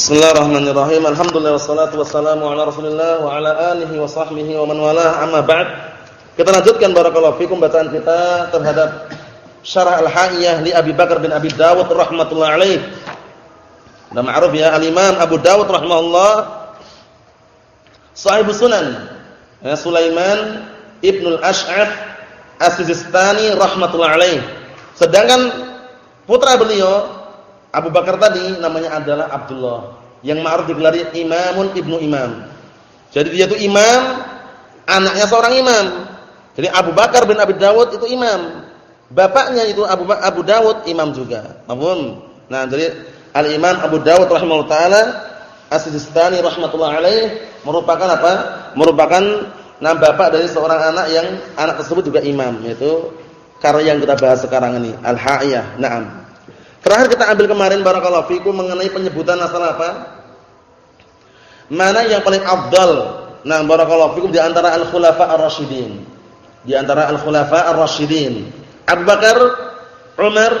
Bismillahirrahmanirrahim. Alhamdulillah wassalatu wassalamu ala Rasulillah wa ala alihi wa sahbihi wa man walah. Amma ba'd. Kita lanjutkan barakallahu fikum bacaan kita terhadap Syarah Al-Haiyah li Abi Bakar bin Abi Dawud rahimatullah alaih. Sudah ma'ruf ya Al-Imam Abu Dawud rahimahullah Sahib Sunan. Ya, Sulaiman Ibnul Ash'af As-Sistani rahimatullah alaih. Sedangkan putra beliau Abu Bakar tadi namanya adalah Abdullah yang ma'ruf digelari Imamun Ibnu Imam. Jadi dia itu imam, anaknya seorang imam. Jadi Abu Bakar bin Abi Dawud itu imam. Bapaknya itu Abu Abu Dawud imam juga. Paham? Nah, jadi Al-Imam Abu Dawud rahimahullah taala As-Sistani rahimatullah alaih merupakan apa? Merupakan nama bapak dari seorang anak yang anak tersebut juga imam, yaitu karya yang kita bahas sekarang ini, Al-Ha'iyah. Naam. Terakhir kita ambil kemarin barakallahu fikum mengenai penyebutan asal apa? Mana yang paling afdal? Nah, barakallahu fikum di antara al-khulafa ar-rasyidin. Di antara al-khulafa ar-rasyidin. Abu Bakar, Umar,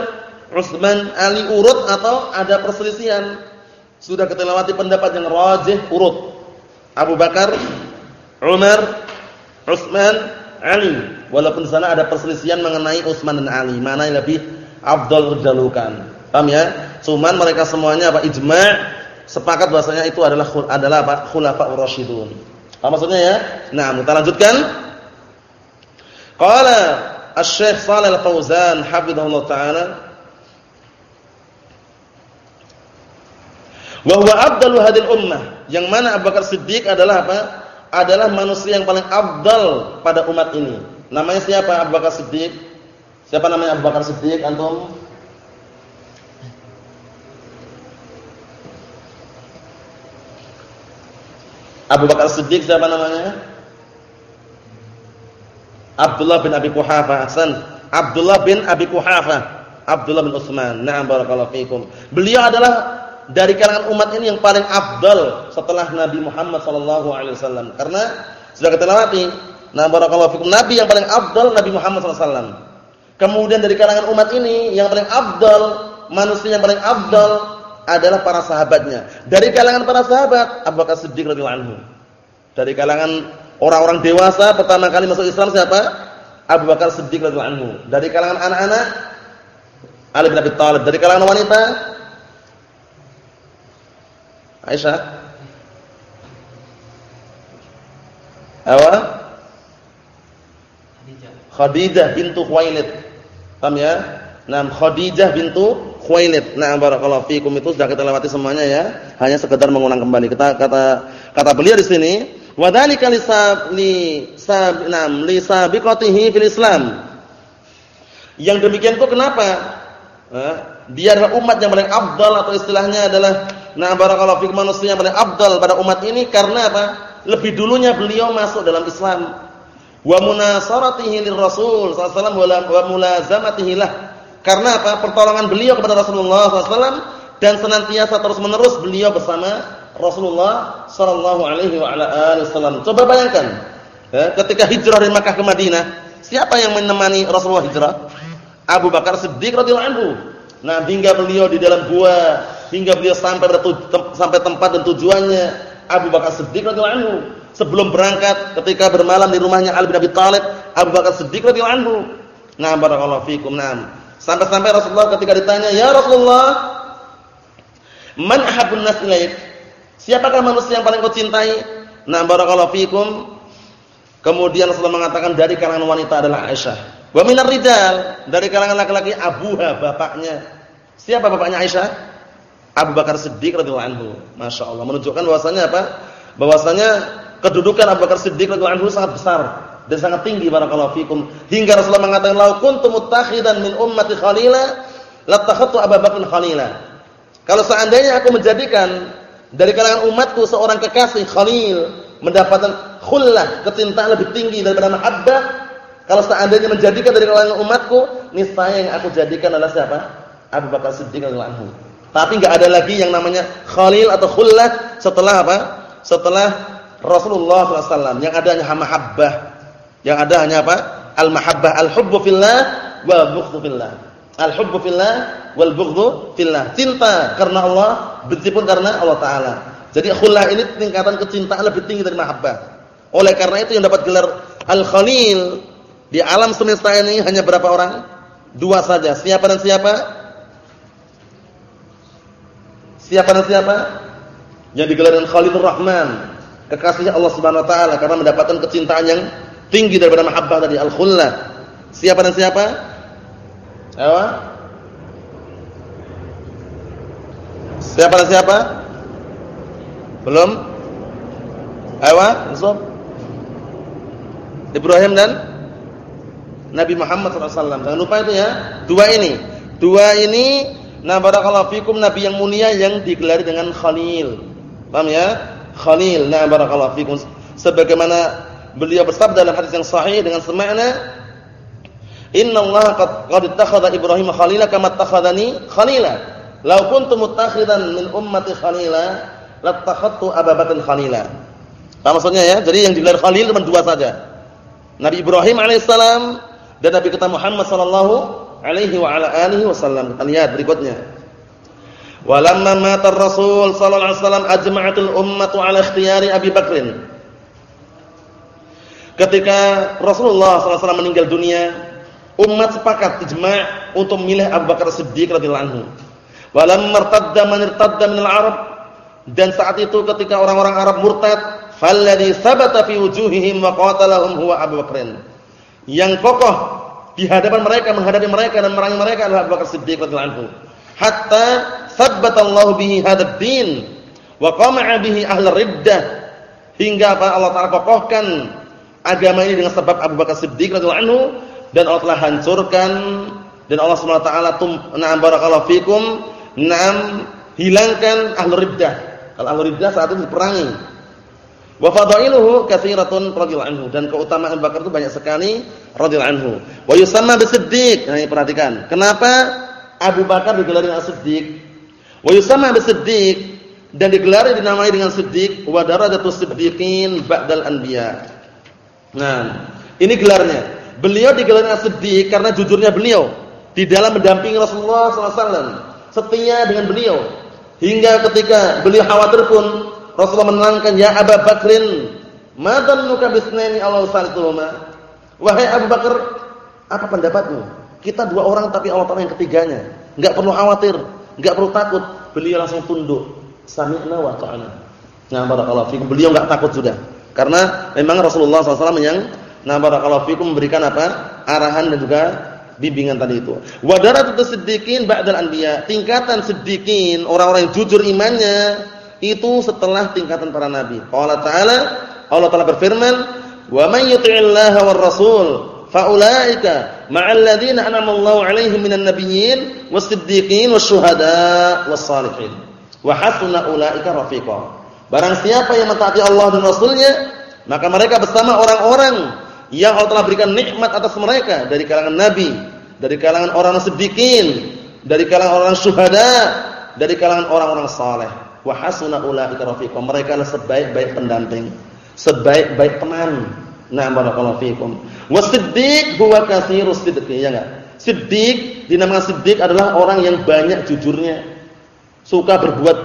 Utsman, Ali urut atau ada perselisihan? Sudah kita lewati pendapat yang rajih urut. Abu Bakar, Umar, Utsman, Ali. Walaupun sana ada perselisihan mengenai Utsman dan Ali, mana yang lebih afdal terdalukan. Paham ya? Cuman mereka semuanya apa ijma' sepakat bahwasanya itu adalah adalah apa? Khulafaur rasyidun. Apa maksudnya ya? Nah, kita lanjutkan. Qala Asy-Syaikh Shalal Al-Fauzan hafizahullah taala Wa huwa afdalu hadil ummah. Yang mana Abu Bakar Siddiq adalah apa? Adalah manusia yang paling afdal pada umat ini. Namanya siapa Abu Bakar Siddiq? Siapa namanya Abu Bakar Siddiq antum? Abu Bakar Siddiq siapa namanya? Abdullah bin Abi Quhafa. Hasan. Abdullah bin Abi Quhafa. Abdullah bin Utsman. Na'am barakallahu fikum. Beliau adalah dari kalangan umat ini yang paling afdal setelah Nabi Muhammad sallallahu alaihi wasallam. Karena sudah kita lewati, nah barakallahu fikum Nabi yang paling afdal Nabi Muhammad sallallahu alaihi wasallam. Kemudian dari kalangan umat ini yang paling afdal, manusia yang paling afdal adalah para sahabatnya. Dari kalangan para sahabat Abu Bakar Siddiq radhiyallahu anhu. Dari kalangan orang-orang dewasa pertama kali masuk Islam siapa? Abu Bakar Siddiq radhiyallahu anhu. Dari kalangan anak-anak Ali bin Abi Thalib. Dari kalangan wanita Aisyah. Apa? Khadijah. Khadijah bintu Khuwailid. Paham ya? Nah, Khadijah bintu Khuwailid. Nah, barakallahu fikum itu sudah kita lewati semuanya ya. Hanya sekedar mengulang kembali. Kita kata kata beliau di sini, wa dzalika li li sab nam li sabiqatihi fil Islam. Yang demikian itu kenapa? Eh, dia adalah umat yang paling afdal atau istilahnya adalah nah barakallahu fikum manusia yang paling afdal pada umat ini karena apa? Lebih dulunya beliau masuk dalam Islam. Wa munasaratihi lir Rasul sallallahu alaihi wa mulazamatihi lah karena apa? Pertolongan beliau kepada Rasulullah SAW dan senantiasa terus-menerus beliau bersama Rasulullah sallallahu alaihi wasallam. Coba bayangkan, ya, ketika hijrah dari Makkah ke Madinah, siapa yang menemani Rasulullah hijrah? Abu Bakar Siddiq radhiyallahu anhu. Nah, hingga beliau di dalam gua, hingga beliau sampai sampai tempat dan tujuannya, Abu Bakar Siddiq radhiyallahu anhu. Sebelum berangkat ketika bermalam di rumahnya Ali bin Abi Thalib, Abu Bakar Siddiq radhiyallahu anhu. Nah, barakallahu fikum. Nah, Sampai-sampai Rasulullah ketika ditanya, "Ya Rasulullah, man ahabbun nas ilaik?" Siapakah manusia yang paling kau cintai? Nah, barakallahu fikum. Kemudian Rasulullah mengatakan dari kalangan wanita adalah Aisyah. Wa minar rijal, dari kalangan laki-laki abuha bapaknya. Siapa bapaknya Aisyah? Abu Bakar Siddiq radhiyallahu anhu. Masya Allah menunjukkan bahwasanya apa? Bahwasanya kedudukan Abu Bakar Siddiq radhiyallahu anhu sangat besar dan sangat tinggi barakallahu fikum. Hingga Rasulullah mengatakan lau kuntum muttakhidan min ummati khalila latakhadtu Abu Bakar khalila. Kalau seandainya aku menjadikan dari kalangan umatku seorang kekasih khalil mendapatkan khullah kecintaan lebih tinggi daripada mahabbah kalau seandainya menjadikan dari kalangan umatku niscaya yang aku jadikan adalah siapa? Abu Bakar Siddiq radhiyallahu anhu. Tapi enggak ada lagi yang namanya khalil atau khullah setelah apa? Setelah Rasulullah SAW yang ada hanya mahabbah yang ada hanya apa? Al-mahabbah, al-hubbu fillah wa bughdhu fillah. Al-hubbu fillah wal bughdhu fillah. Cinta karena Allah, benci pun karena Allah taala. Jadi khullah ini tingkatan kecintaan lebih tinggi dari mahabbah. Oleh karena itu yang dapat gelar Al-Khalil di alam semesta ini hanya berapa orang? Dua saja. Siapa dan siapa? Siapa dan siapa? Yang digelar dengan Khalilur Rahman, kekasih Allah Subhanahu wa taala karena mendapatkan kecintaan yang tinggi daripada mahabbah tadi al-khullah. Siapa dan siapa? Apa? Siapa dan siapa? Belum? Ayo, Zub. Ibrahim dan Nabi Muhammad SAW. Jangan lupa itu ya. Dua ini. Dua ini, nah barakallahu fikum Nabi yang mulia yang digelari dengan Khalil. Paham ya? Khalil. Nah barakallahu fikum. Sebagaimana beliau bersabda dalam hadis yang sahih dengan semakna Inna Allah qad qad ittakhadha Ibrahim khalila kama ittakhadhani khalila. Law kuntu muttakhidan min ummati khalila lattakhadtu Abu Bakar khalila. Apa maksudnya ya? Jadi yang digelar khalil cuma dua saja. Nabi Ibrahim alaihissalam dan Nabi kita Muhammad sallallahu alaihi wa ala alihi wasallam. Lihat berikutnya. Walamma mata Rasul sallallahu alaihi wasallam ajma'atul ummatu ala ikhtiyari Abi Bakrin. Ketika Rasulullah SAW meninggal dunia, umat sepakat ijma' untuk memilih Abu Bakar Siddiq radhiyallahu anhu. Walam martadda man irtadda min al-Arab dan saat itu ketika orang-orang Arab murtad, falladhi sabata fi wujuhihim wa qatalahum huwa Abu Bakr. Yang kokoh di hadapan mereka menghadapi mereka dan merangi mereka adalah Abu Bakar Siddiq radhiyallahu anhu. Hatta sabbatallahu bihi hadzal din wa qama'a bihi ahlur riddah hingga apa Allah Taala kokohkan agama ini dengan sebab Abu Bakar Siddiq radhiyallahu anhu dan Allah telah hancurkan dan Allah Subhanahu wa taala tum na'am barakallahu fikum na'am hilangkan ahlur riddah. Kalau ahlur riddah saat itu diperangi. Wa fadailuhu katsiratun radhiyallahu anhu dan keutamaan Abu Bakar itu banyak sekali radhiyallahu anhu. Wa yusamma bisiddiq. Nah, ini perhatikan. Kenapa Abu Bakar digelari dengan Siddiq? Wa yusamma bisiddiq dan digelari dinamai dengan Siddiq wa darajatus siddiqin ba'dal anbiya. Nah, ini gelarnya. Beliau digelar dengan Siddiq karena jujurnya beliau di dalam mendampingi Rasulullah SAW. Setia dengan beliau. Hingga ketika beliau khawatir pun Rasulullah menerangkan, "Ya Abu Bakrin, ma dhannuka bisnaini Allah salituhuma?" Wahai Abu Bakar, apa pendapatmu? Kita dua orang tapi Allah Taala yang ketiganya. Enggak perlu khawatir, enggak perlu takut. Beliau langsung tunduk. Sami'na wa ta'ana. Nah, barakallahu fikum. Beliau enggak takut sudah. Karena memang Rasulullah SAW yang nah barakallahu fikum memberikan apa? arahan dan juga bimbingan tadi itu. Wa darajatu siddiqin ba'dal anbiya. Tingkatan siddiqin, orang-orang yang jujur imannya itu setelah tingkatan para nabi. Allah Ta'ala Allah Ta'ala berfirman, "Wa man yuti'illaha war rasul faulaika ma'al ladzina an'ama Allahu 'alaihim minan nabiyyin was-siddiqin wasyuhada was-salihin. Wa hasuna ulaika rafiqa." Barang siapa yang mentaati Allah dan Rasulnya, maka mereka bersama orang-orang yang Allah telah berikan nikmat atas mereka dari kalangan nabi, dari kalangan orang siddiqin, dari kalangan orang syuhada, dari kalangan orang-orang saleh. Wa hasuna ulaika rafiqa. Mereka adalah sebaik-baik pendamping, sebaik-baik teman. Nah, barakallahu fikum. Wasiddiq huwa katsirus sidqi, ya enggak? Siddiq dinamakan siddiq adalah orang yang banyak jujurnya, suka berbuat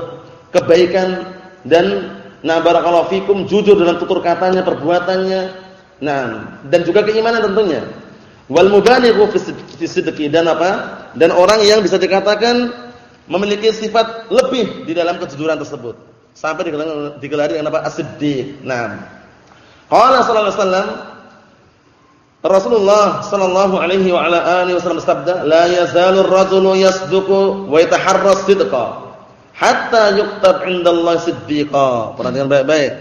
kebaikan dan nah barakallahu fikum jujur dalam tutur katanya, perbuatannya. Nah, dan juga keimanan tentunya. Wal mubalighu fi sidqi dan apa? Dan orang yang bisa dikatakan memiliki sifat lebih di dalam kejujuran tersebut. Sampai digelari dengan apa? As-siddiq. Nah. Qala sallallahu alaihi wasallam Rasulullah sallallahu alaihi wa ala alihi wasallam sabda, "La yazalu ar-rajulu yasduqu wa yataharra as-sidqa." hatta yuktab indallahi siddiqa. Perhatikan baik-baik.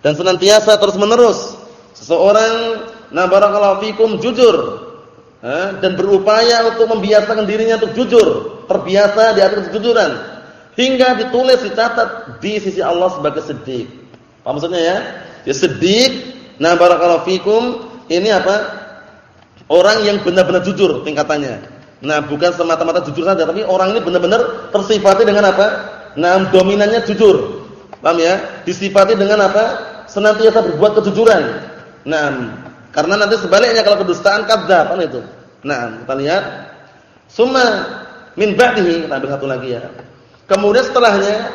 Dan senantiasa terus-menerus seseorang na barakallahu fikum jujur dan berupaya untuk membiasakan dirinya untuk jujur, terbiasa di atas kejujuran hingga ditulis dicatat di sisi Allah sebagai siddiq. Apa maksudnya ya? Ya siddiq, na barakallahu fikum ini apa? Orang yang benar-benar jujur tingkatannya. Nah, bukan semata-mata jujur saja, tapi orang ini benar-benar tersifati dengan apa? Nah, dominannya jujur. Paham ya? Disifati dengan apa? Senantiasa berbuat kejujuran. Nah, karena nanti sebaliknya kalau kedustaan kadzdzab kan itu. Nah, kita lihat. Summa Min ba'dihi, kita ambil satu lagi ya. Kemudian setelahnya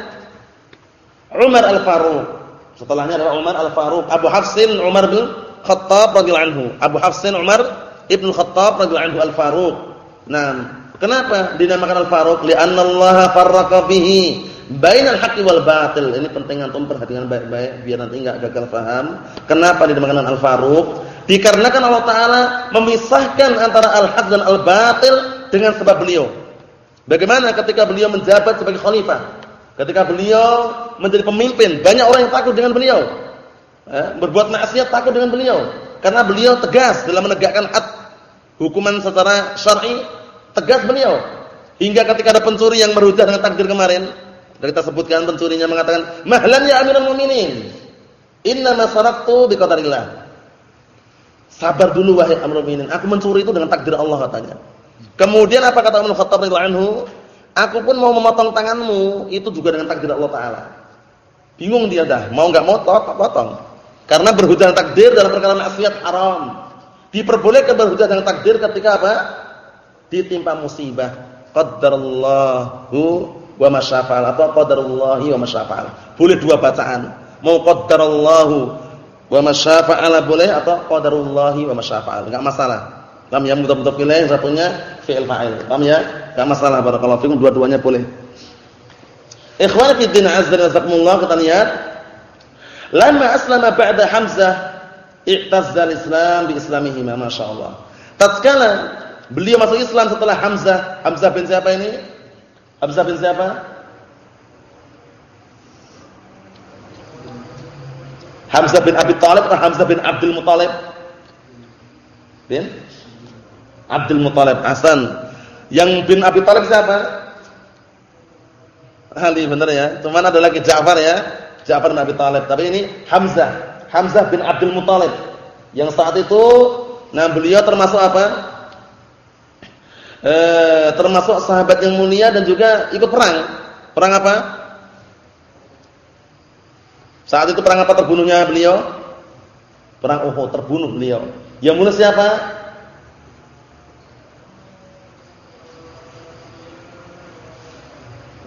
Umar Al-Faruq. Setelahnya adalah Umar Al-Faruq. Abu Hafsin Umar bin Khattab radhiyallahu anhu. Abu Hafsin Umar ibn Khattab radhiyallahu anhu Al-Faruq. Nah, kenapa dinamakan Al-Faruq? Li'anna Allah farraqa bihi bainal haqqi wal batil. Ini penting antum perhatikan baik-baik biar nanti enggak gagal paham. Kenapa dinamakan Al-Faruq? Dikarenakan Allah taala memisahkan antara al-haq dan al-batil dengan sebab beliau. Bagaimana ketika beliau menjabat sebagai khalifah? Ketika beliau menjadi pemimpin, banyak orang yang takut dengan beliau. Eh, berbuat maksiat takut dengan beliau karena beliau tegas dalam menegakkan had hukuman secara syar'i, tegas beliau. Hingga ketika ada pencuri yang merujak dengan takdir kemarin, kita sebutkan pencurinya mengatakan, "Mahlan ya Amirul Mukminin. Inna ma saraktu biqadarillah." Sabar dulu wahai Amirul Mukminin, aku mencuri itu dengan takdir Allah katanya. Kemudian apa kata Umar Khattab radhiyallahu anhu? Aku pun mau memotong tanganmu, itu juga dengan takdir Allah taala. Bingung dia dah, mau enggak mau potong. Karena berhujah takdir dalam perkara maksiat haram. Diperbolehkan berhujah dengan takdir ketika apa? Ditimpa musibah. Qaddarallahu wa masyafa'al atau qadarullahi wa masyafa'al. Boleh dua bacaan. Mau qaddarallahu wa masyafa'al boleh atau qadarullahi wa masyafa'al. Enggak masalah. Paham ya? Mudah-mudah pilih satunya fi'il fa'il. Paham ya? Enggak masalah barakallahu fikum dua-duanya boleh. Ikhwan fi din azza jalla kita lihat lama aslama ba'da Hamzah i'tazza al-Islam bi islamihi ma masyaallah. Tatkala beliau masuk Islam setelah Hamzah, Hamzah bin siapa ini? Hamzah bin siapa? Hamzah bin Abi Thalib atau Hamzah bin Abdul Muthalib? Bin Abdul Muthalib. Hasan. Yang bin Abi Thalib siapa? Ali benar ya. Cuman ada lagi Ja'far ya. Ja'far bin Abi Thalib. Tapi ini Hamzah. Hamzah bin Abdul Muthalib. Yang saat itu nah beliau termasuk apa? E, termasuk sahabat yang mulia dan juga ikut perang. Perang apa? Saat itu perang apa terbunuhnya beliau? Perang Uhud terbunuh beliau. Yang mulia siapa?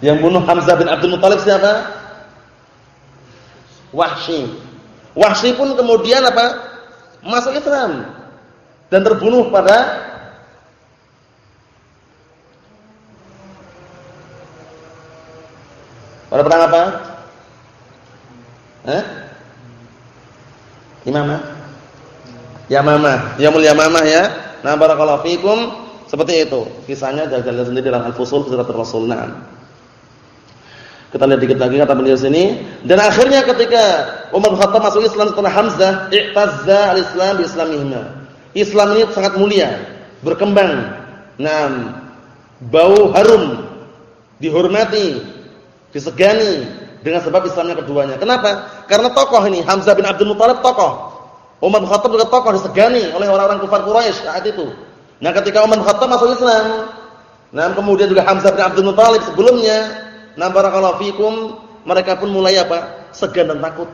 Yang bunuh Hamzah bin Abdul Muthalib siapa? Wahsy. Wahsy pun kemudian apa? Masuk Islam dan terbunuh pada pada perang apa? Eh? Imamah? Yamamah. Yamul Yamamah ya. Nah, barakallahu fikum seperti itu. Kisahnya jalan sendiri dalam Al-Fusul Siratul Rasul. Nah. Kita lihat dikit lagi kata beliau sini. Dan akhirnya ketika Umar bin Khattab masuk Islam setelah Hamzah, i'tazza al-Islam bi islamihima. Islam ini sangat mulia, berkembang. Nah, bau harum, dihormati, disegani dengan sebab Islamnya keduanya. Kenapa? Karena tokoh ini Hamzah bin Abdul Muthalib tokoh. Umar bin Khattab juga tokoh disegani oleh orang-orang kafir Quraisy saat itu. Nah, ketika Umar bin Khattab masuk Islam, nah kemudian juga Hamzah bin Abdul Muthalib sebelumnya Nah barakallahu fikum, mereka pun mulai apa? Segan dan takut.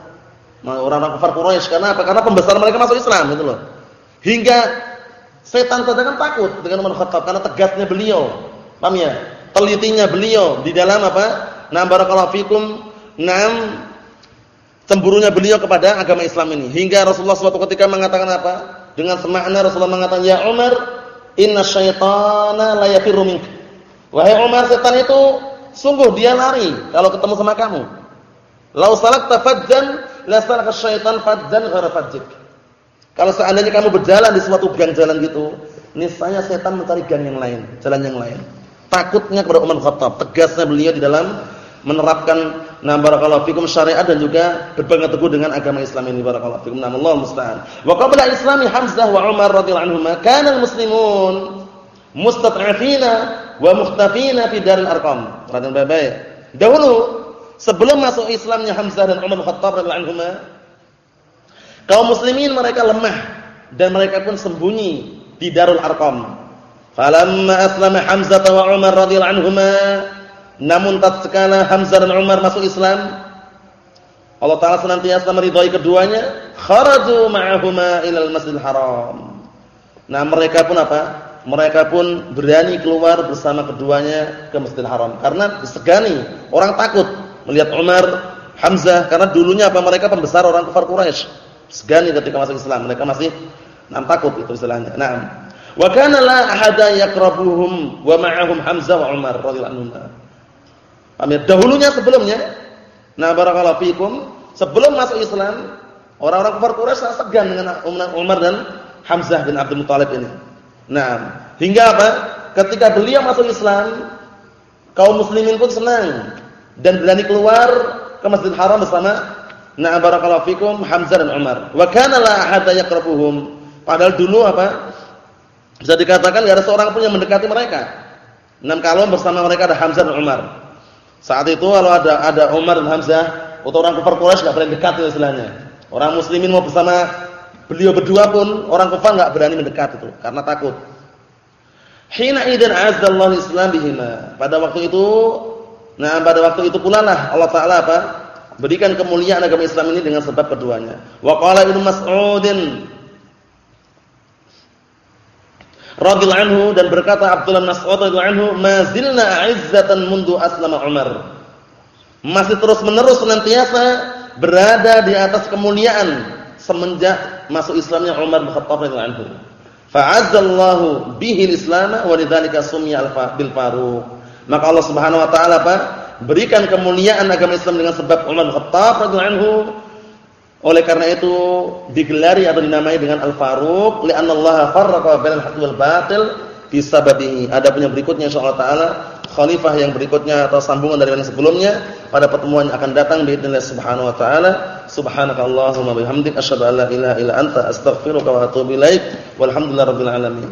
Nah, orang-orang kafir Quraisy karena apa? Karena pembesaran mereka masuk Islam gitu loh. Hingga setan saja kan takut dengan Umar Khattab karena tegasnya beliau. Paham ya? Telitinya beliau di dalam apa? Nah barakallahu fikum, enam cemburunya beliau kepada agama Islam ini. Hingga Rasulullah suatu ketika mengatakan apa? Dengan semakna Rasulullah mengatakan, "Ya Umar, inna syaitana la yafirru mink." Wahai Umar, setan itu Sungguh dia lari kalau ketemu sama kamu. Lau salakta fajjan la salaka syaitan fajjan ghara fajjik. Kalau seandainya kamu berjalan di suatu gang jalan gitu, niscaya setan mencari gang yang lain, jalan yang lain. Takutnya kepada Umar Khattab, tegasnya beliau di dalam menerapkan na barakallahu fikum syariat dan juga berpegang teguh dengan agama Islam ini barakallahu fikum. Nam Allah musta'an. Wa qabla islami Hamzah wa Umar radhiyallahu anhuma kana al-muslimun mustat'afina wa mukhtafina fi daril arqam. Perhatian baik-baik. Dahulu sebelum masuk Islamnya Hamzah dan Umar Khattab radhiyallahu anhuma, kaum muslimin mereka lemah dan mereka pun sembunyi di Darul Arqam. Falamma aslama Hamzah wa Umar radhiyallahu anhuma, namun tatkala Hamzah dan Umar masuk Islam, Allah taala senantiasa meridhai keduanya, kharaju ma'ahuma ilal Masjidil Haram. Nah, mereka pun apa? Mereka pun berani keluar bersama keduanya ke Masjidil Haram karena disegani, orang takut melihat Umar, Hamzah karena dulunya apa mereka pembesar orang kafir Quraisy. Segani ketika masuk Islam, mereka masih nam takut itu istilahnya. Naam. Wa kana la ahada yaqrabuhum wa ma'ahum Hamzah wa Umar radhiyallahu anhum. Ya? dahulunya sebelumnya Nah barakallahu fikum sebelum masuk Islam orang-orang kafir Quraisy sangat segan dengan Umar dan Hamzah bin Abdul Muthalib ini. Nah, hingga apa? Ketika beliau masuk Islam, kaum muslimin pun senang dan berani keluar ke Masjidil Haram bersama Nah barakallahu fikum Hamzah dan Umar. Wa kana la ahada. Padahal dulu apa? Bisa dikatakan enggak ada seorang pun yang mendekati mereka. Enam kalau bersama mereka ada Hamzah dan Umar. Saat itu kalau ada ada Umar dan Hamzah, atau orang kafir Quraisy enggak dekat itu istilahnya. Orang muslimin mau bersama beliau berdua pun orang kafir enggak berani mendekat itu karena takut. Hina idzan azzallahu islam bihima. Pada waktu itu nah pada waktu itu pula lah Allah taala apa? berikan kemuliaan agama Islam ini dengan sebab keduanya. Wa qala Ibnu Mas'udin radhiyallahu anhu dan berkata Abdullah bin Mas'ud radhiyallahu anhu, "Ma zilna a'izzatan mundu aslama Umar." Masih terus-menerus senantiasa berada di atas kemuliaan semenjak masuk Islamnya Umar bin Khattab radhiyallahu anhu. Fa'azzallahu bihi al-islam wa lidzalika summiya bil Faruq. Maka Allah Subhanahu wa taala apa? berikan kemuliaan agama Islam dengan sebab Umar bin Khattab radhiyallahu anhu. Oleh karena itu digelari atau dinamai dengan Al-Faruq li'anna Allah farraqa bainal haqqi wal batil bisababihi. Adapun yang berikutnya insyaallah taala khalifah yang berikutnya atau sambungan dari yang sebelumnya pada pertemuan yang akan datang biidznillah subhanahu wa taala. Subhanakallahumma bihamdik asyhadu an la ilaha illa anta astaghfiruka wa atubu ilaik. Walhamdulillahirabbil alamin.